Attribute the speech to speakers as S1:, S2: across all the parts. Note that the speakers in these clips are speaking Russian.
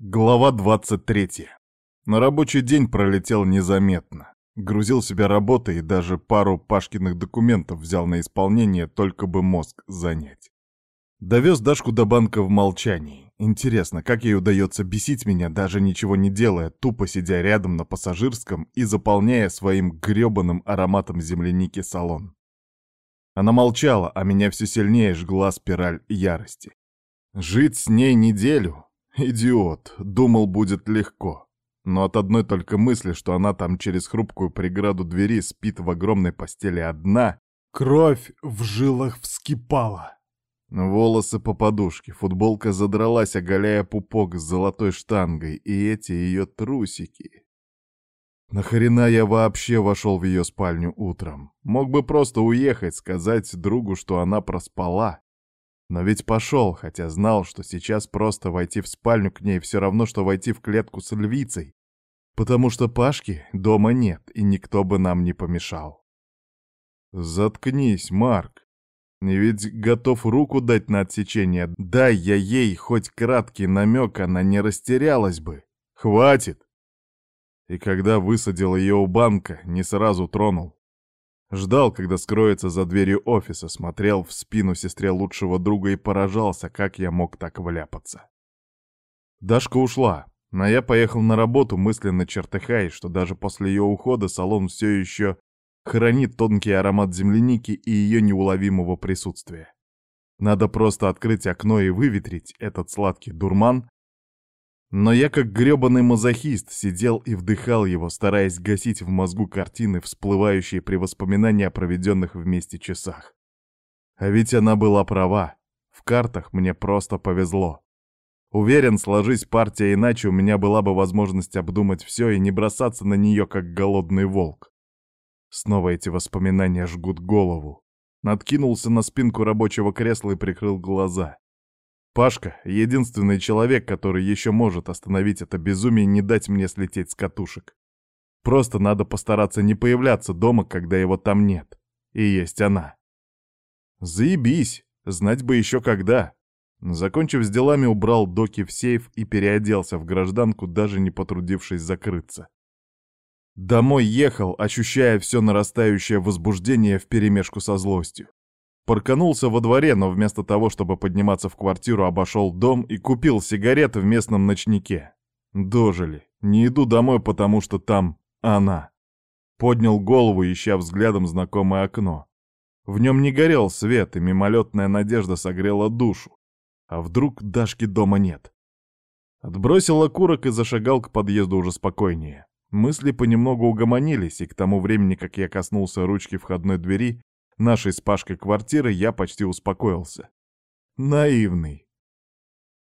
S1: Глава 23. На рабочий день пролетел незаметно. Грузил себя работой и даже пару Пашкиных документов взял на исполнение, только бы мозг занять. Довез Дашку до банка в молчании. Интересно, как ей удается бесить меня, даже ничего не делая, тупо сидя рядом на пассажирском и заполняя своим грёбаным ароматом земляники салон. Она молчала, а меня все сильнее жгла спираль ярости. Жить с ней неделю, Идиот, думал, будет легко. Но от одной только мысли, что она там через хрупкую преграду двери спит в огромной постели одна, кровь в жилах вскипала. Волосы по подушке, футболка задралась, оголяя пупок с золотой штангой, и эти ее трусики. Нахрена я вообще вошел в ее спальню утром? Мог бы просто уехать, сказать другу, что она проспала. Но ведь пошел, хотя знал, что сейчас просто войти в спальню к ней все равно, что войти в клетку с львицей. Потому что Пашки дома нет, и никто бы нам не помешал. Заткнись, Марк. Не ведь готов руку дать на отсечение. Дай я ей хоть краткий намек, она не растерялась бы. Хватит. И когда высадил ее у банка, не сразу тронул. Ждал, когда скроется за дверью офиса, смотрел в спину сестре лучшего друга и поражался, как я мог так вляпаться. Дашка ушла, но я поехал на работу, мысленно чертыхаясь, что даже после ее ухода салон все еще хранит тонкий аромат земляники и ее неуловимого присутствия. Надо просто открыть окно и выветрить этот сладкий дурман, но я как грёбаный мазохист сидел и вдыхал его, стараясь гасить в мозгу картины, всплывающие при воспоминании о проведенных вместе часах. А ведь она была права. В картах мне просто повезло. Уверен, сложись партия иначе, у меня была бы возможность обдумать все и не бросаться на нее, как голодный волк. Снова эти воспоминания жгут голову. Надкинулся на спинку рабочего кресла и прикрыл глаза. Пашка — единственный человек, который еще может остановить это безумие и не дать мне слететь с катушек. Просто надо постараться не появляться дома, когда его там нет. И есть она. Заебись, знать бы еще когда. Закончив с делами, убрал доки в сейф и переоделся в гражданку, даже не потрудившись закрыться. Домой ехал, ощущая все нарастающее возбуждение вперемешку со злостью. Парканулся во дворе, но вместо того, чтобы подниматься в квартиру, обошел дом и купил сигареты в местном ночнике. Дожили. Не иду домой, потому что там она. Поднял голову, ища взглядом знакомое окно. В нем не горел свет, и мимолетная надежда согрела душу. А вдруг Дашки дома нет? Отбросил окурок и зашагал к подъезду уже спокойнее. Мысли понемногу угомонились, и к тому времени, как я коснулся ручки входной двери, нашей с Пашкой квартиры, я почти успокоился. Наивный.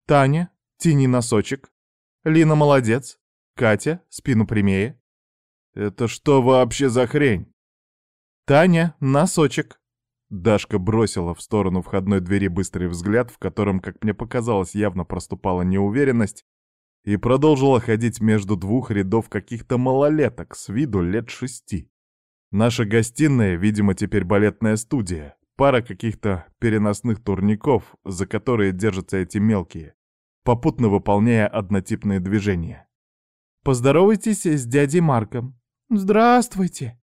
S1: Таня, тяни носочек. Лина молодец. Катя, спину прямее. Это что вообще за хрень? Таня, носочек. Дашка бросила в сторону входной двери быстрый взгляд, в котором, как мне показалось, явно проступала неуверенность, и продолжила ходить между двух рядов каких-то малолеток с виду лет шести. Наша гостиная, видимо, теперь балетная студия. Пара каких-то переносных турников, за которые держатся эти мелкие, попутно выполняя однотипные движения. «Поздоровайтесь с дядей Марком». «Здравствуйте».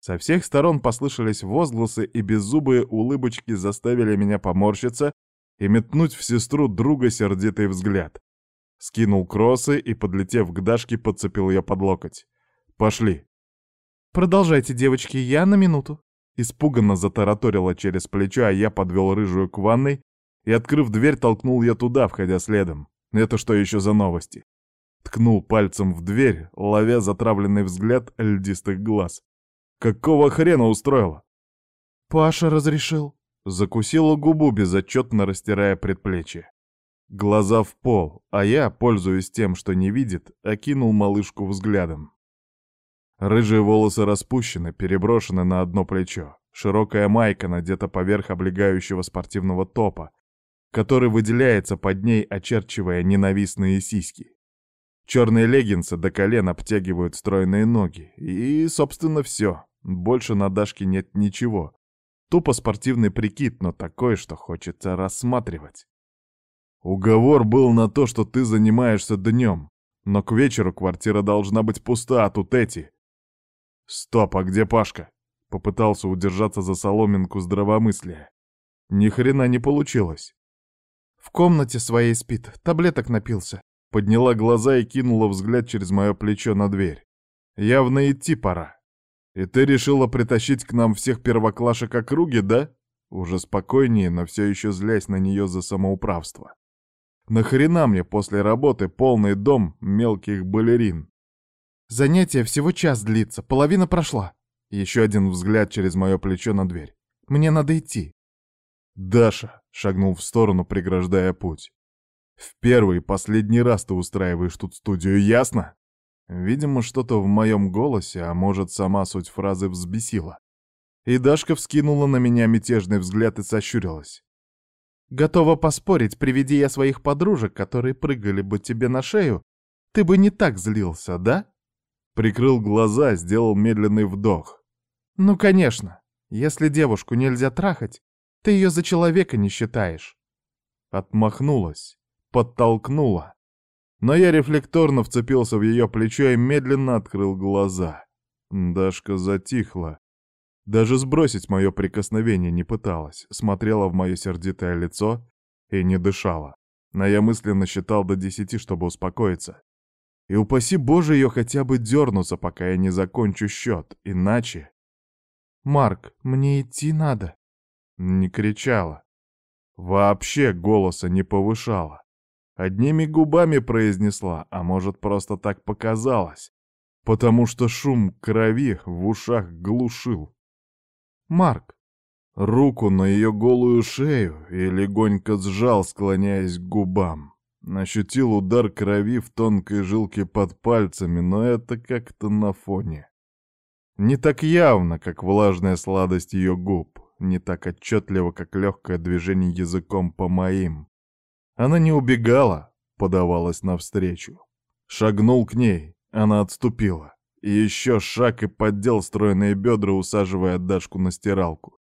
S1: Со всех сторон послышались возгласы, и беззубые улыбочки заставили меня поморщиться и метнуть в сестру друга сердитый взгляд. Скинул кроссы и, подлетев к Дашке, подцепил ее под локоть. «Пошли». «Продолжайте, девочки, я на минуту». Испуганно затараторила через плечо, а я подвел рыжую к ванной и, открыв дверь, толкнул ее туда, входя следом. Это что еще за новости? Ткнул пальцем в дверь, ловя затравленный взгляд льдистых глаз. Какого хрена устроила? Паша разрешил. Закусила губу, безотчетно растирая предплечье. Глаза в пол, а я, пользуясь тем, что не видит, окинул малышку взглядом. Рыжие волосы распущены, переброшены на одно плечо. Широкая майка надета поверх облегающего спортивного топа, который выделяется под ней, очерчивая ненавистные сиськи. Черные леггинсы до колен обтягивают стройные ноги. И, собственно, все. Больше на Дашке нет ничего. Тупо спортивный прикид, но такой, что хочется рассматривать. Уговор был на то, что ты занимаешься днем, но к вечеру квартира должна быть пуста, а тут эти. Стоп, а где Пашка? Попытался удержаться за соломинку здравомыслия. Ни хрена не получилось.
S2: В комнате своей спит, таблеток напился.
S1: Подняла глаза и кинула взгляд через мое плечо на дверь. Явно идти пора. И ты решила притащить к нам всех первоклашек округи, да? Уже спокойнее, но все еще злясь на нее за самоуправство. Нахрена мне после работы полный дом мелких балерин?
S2: Занятие всего час длится, половина прошла. Еще один взгляд через мое плечо на дверь. Мне надо идти.
S1: Даша шагнул в сторону, преграждая путь. В первый и последний раз ты устраиваешь тут студию, ясно? Видимо, что-то в моем голосе, а может, сама суть фразы взбесила. И Дашка вскинула на меня мятежный взгляд и сощурилась.
S2: Готова поспорить, приведи я своих подружек, которые прыгали бы тебе на шею, ты бы не так злился, да?
S1: Прикрыл глаза, сделал медленный вдох.
S2: Ну, конечно. Если девушку нельзя трахать, ты ее за человека не считаешь.
S1: Отмахнулась, подтолкнула. Но я рефлекторно вцепился в ее плечо и медленно открыл глаза. Дашка затихла, даже сбросить мое прикосновение не пыталась, смотрела в мое сердитое лицо и не дышала. Но я мысленно считал до десяти, чтобы успокоиться. И упаси Боже ее хотя бы дернуться, пока я не закончу счет, иначе...
S2: «Марк, мне идти надо!»
S1: Не кричала. Вообще голоса не повышала. Одними губами произнесла, а может, просто так показалось, потому что шум крови в ушах глушил.
S2: Марк!»
S1: Руку на ее голую шею и легонько сжал, склоняясь к губам. Ощутил удар крови в тонкой жилке под пальцами, но это как-то на фоне. Не так явно, как влажная сладость ее губ, не так отчетливо, как легкое движение языком по моим. Она не убегала, подавалась навстречу. Шагнул к ней, она отступила. И еще шаг и поддел стройные бедра, усаживая Дашку на стиралку.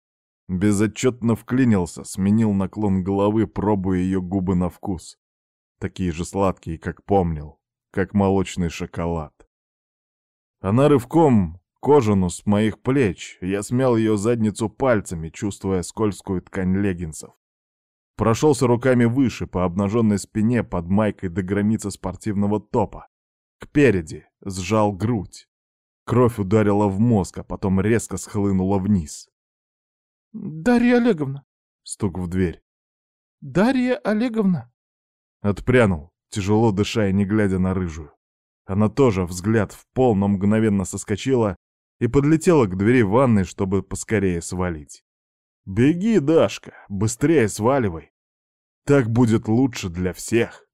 S1: Безотчетно вклинился, сменил наклон головы, пробуя ее губы на вкус. Такие же сладкие, как помнил, как молочный шоколад. Она рывком кожану с моих плеч, я смял ее задницу пальцами, чувствуя скользкую ткань леггинсов. Прошелся руками выше, по обнаженной спине, под майкой до границы спортивного топа. Кпереди, сжал грудь. Кровь ударила в мозг, а потом резко схлынула вниз.
S2: «Дарья Олеговна!»
S1: — стук в дверь.
S2: «Дарья Олеговна!»
S1: Отпрянул, тяжело дыша и не глядя на рыжую. Она тоже взгляд в пол, но мгновенно соскочила и подлетела к двери ванной, чтобы поскорее свалить. «Беги, Дашка, быстрее сваливай. Так будет лучше для всех».